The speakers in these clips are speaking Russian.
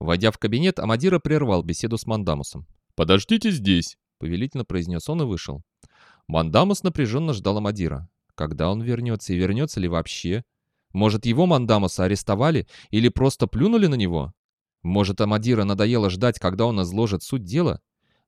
Войдя в кабинет, Амадира прервал беседу с Мандамусом. «Подождите здесь», — повелительно произнес он и вышел. Мандамус напряженно ждал Амадира. Когда он вернется и вернется ли вообще? Может, его Мандамуса арестовали или просто плюнули на него? Может, Амадира надоело ждать, когда он изложит суть дела?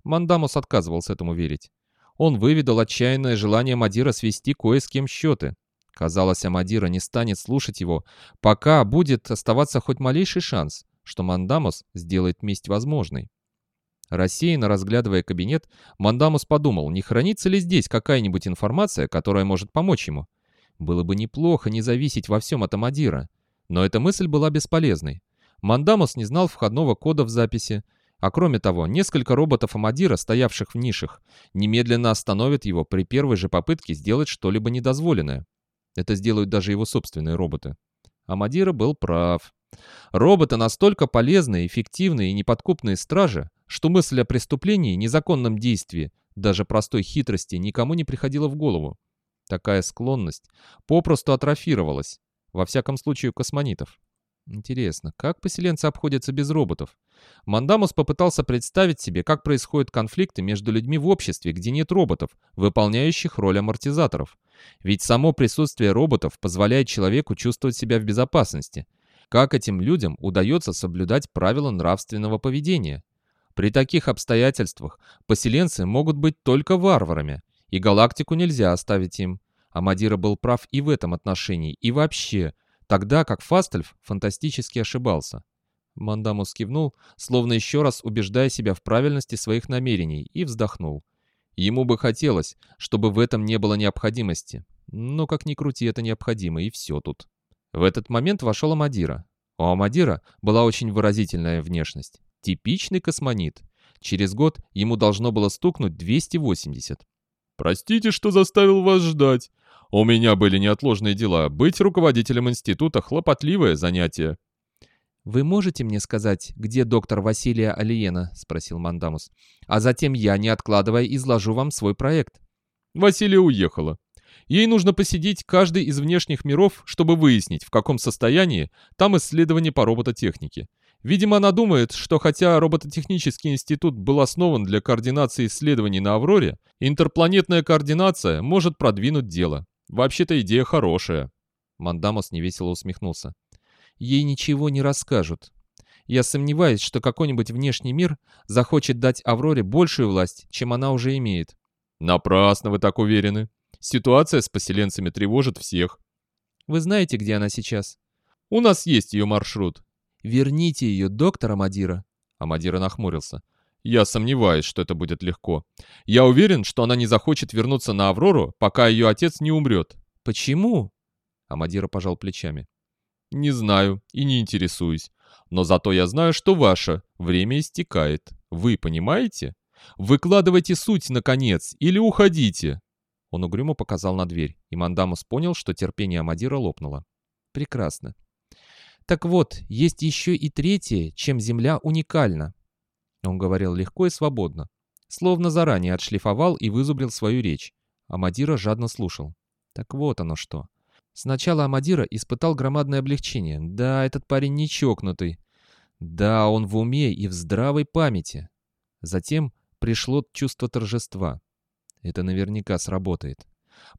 Мандамус отказывался этому верить. Он выведал отчаянное желание Мадира свести кое с кем счеты. Казалось, Амадира не станет слушать его, пока будет оставаться хоть малейший шанс, что Мандамус сделает месть возможной. Рассеянно разглядывая кабинет, Мандамус подумал, не хранится ли здесь какая-нибудь информация, которая может помочь ему. Было бы неплохо не зависеть во всем от Амадира. Но эта мысль была бесполезной. Мандамус не знал входного кода в записи, а кроме того, несколько роботов Амадира, стоявших в нишах, немедленно остановят его при первой же попытке сделать что-либо недозволенное. Это сделают даже его собственные роботы. Амадира был прав. Роботы настолько полезные, эффективные и неподкупные стражи, что мысль о преступлении, незаконном действии, даже простой хитрости никому не приходила в голову. Такая склонность попросту атрофировалась, во всяком случае у космонитов. Интересно, как поселенцы обходятся без роботов? Мандамус попытался представить себе, как происходят конфликты между людьми в обществе, где нет роботов, выполняющих роль амортизаторов. Ведь само присутствие роботов позволяет человеку чувствовать себя в безопасности. Как этим людям удается соблюдать правила нравственного поведения? При таких обстоятельствах поселенцы могут быть только варварами, и галактику нельзя оставить им. Амадира был прав и в этом отношении, и вообще, тогда как Фастельф фантастически ошибался. Мандамус кивнул, словно еще раз убеждая себя в правильности своих намерений, и вздохнул. Ему бы хотелось, чтобы в этом не было необходимости. Но как ни крути, это необходимо, и все тут. В этот момент вошел Амадира. У Амадира была очень выразительная внешность. Типичный космонит. Через год ему должно было стукнуть 280. «Простите, что заставил вас ждать. У меня были неотложные дела. Быть руководителем института — хлопотливое занятие». «Вы можете мне сказать, где доктор Василия Алиена?» — спросил Мандамус. «А затем я, не откладывая, изложу вам свой проект». Василия уехала. Ей нужно посетить каждый из внешних миров, чтобы выяснить, в каком состоянии там исследование по робототехнике. Видимо, она думает, что хотя робототехнический институт был основан для координации исследований на Авроре, интерпланетная координация может продвинуть дело. Вообще-то идея хорошая. Мандамос невесело усмехнулся. Ей ничего не расскажут. Я сомневаюсь, что какой-нибудь внешний мир захочет дать Авроре большую власть, чем она уже имеет. Напрасно вы так уверены. Ситуация с поселенцами тревожит всех. Вы знаете, где она сейчас? У нас есть ее маршрут. «Верните ее, доктор Амадира!» Амадира нахмурился. «Я сомневаюсь, что это будет легко. Я уверен, что она не захочет вернуться на Аврору, пока ее отец не умрет». «Почему?» Амадира пожал плечами. «Не знаю и не интересуюсь. Но зато я знаю, что ваше время истекает. Вы понимаете? Выкладывайте суть, наконец, или уходите!» Он угрюмо показал на дверь, и Мандамус понял, что терпение Амадира лопнуло. «Прекрасно. Так вот, есть еще и третье, чем Земля уникальна. Он говорил легко и свободно, словно заранее отшлифовал и вызубрил свою речь. Амадира жадно слушал. Так вот оно что. Сначала Амадира испытал громадное облегчение. Да, этот парень не чокнутый. Да, он в уме и в здравой памяти. Затем пришло чувство торжества. Это наверняка сработает.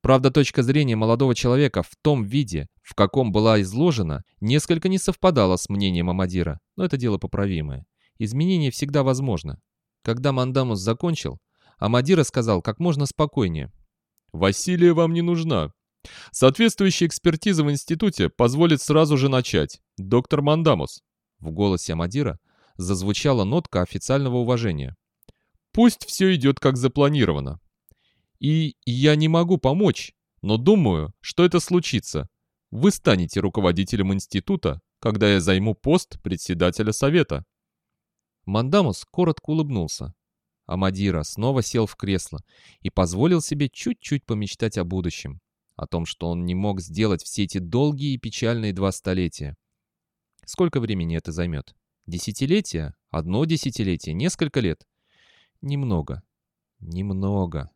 Правда, точка зрения молодого человека в том виде, в каком была изложена, несколько не совпадала с мнением Амадира, но это дело поправимое. Изменение всегда возможно. Когда Мандамус закончил, Амадира сказал как можно спокойнее. «Василия вам не нужна. Соответствующая экспертиза в институте позволит сразу же начать. Доктор Мандамус». В голосе Амадира зазвучала нотка официального уважения. «Пусть все идет как запланировано. И я не могу помочь, но думаю, что это случится. Вы станете руководителем института, когда я займу пост председателя совета». Мандамус коротко улыбнулся. Амадира снова сел в кресло и позволил себе чуть-чуть помечтать о будущем, о том, что он не мог сделать все эти долгие и печальные два столетия. Сколько времени это займет? Десятилетия? Одно десятилетие? Несколько лет? Немного. Немного.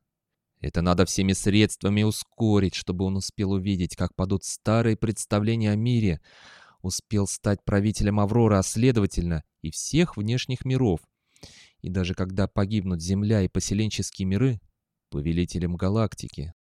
Это надо всеми средствами ускорить, чтобы он успел увидеть, как падут старые представления о мире, успел стать правителем Авроры, а следовательно и всех внешних миров. И даже когда погибнут Земля и поселенческие миры, повелителем галактики